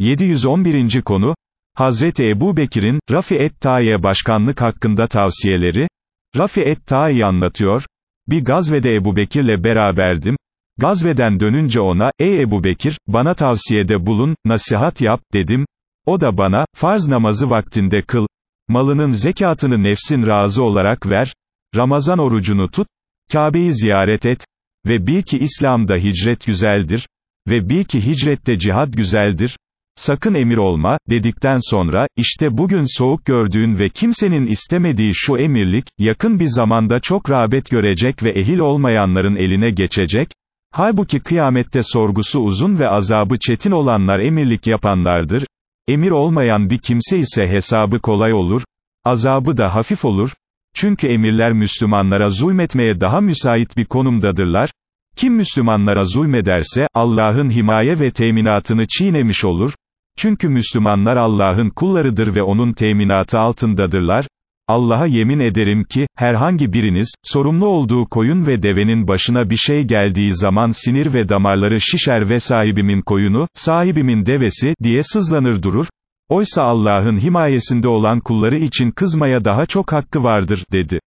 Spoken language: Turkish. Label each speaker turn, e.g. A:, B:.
A: 711. konu, Hazreti Ebu Bekir'in, Rafi et-Ta'i'ye başkanlık hakkında tavsiyeleri, Rafi et-Ta'i anlatıyor, bir gazvede Ebu Bekir'le beraberdim, gazveden dönünce ona, ey Ebu Bekir, bana tavsiyede bulun, nasihat yap, dedim, o da bana, farz namazı vaktinde kıl, malının zekatını nefsin razı olarak ver, Ramazan orucunu tut, Kabe'yi ziyaret et, ve bil ki İslam'da hicret güzeldir, ve bil ki hicrette cihad güzeldir, sakın emir olma, dedikten sonra, işte bugün soğuk gördüğün ve kimsenin istemediği şu emirlik, yakın bir zamanda çok rağbet görecek ve ehil olmayanların eline geçecek, halbuki kıyamette sorgusu uzun ve azabı çetin olanlar emirlik yapanlardır, emir olmayan bir kimse ise hesabı kolay olur, azabı da hafif olur, çünkü emirler Müslümanlara zulmetmeye daha müsait bir konumdadırlar, kim Müslümanlara zulmederse, Allah'ın himaye ve teminatını çiğnemiş olur, çünkü Müslümanlar Allah'ın kullarıdır ve onun teminatı altındadırlar, Allah'a yemin ederim ki, herhangi biriniz, sorumlu olduğu koyun ve devenin başına bir şey geldiği zaman sinir ve damarları şişer ve sahibimin koyunu, sahibimin devesi, diye sızlanır durur, oysa Allah'ın himayesinde olan kulları için kızmaya daha çok hakkı vardır, dedi.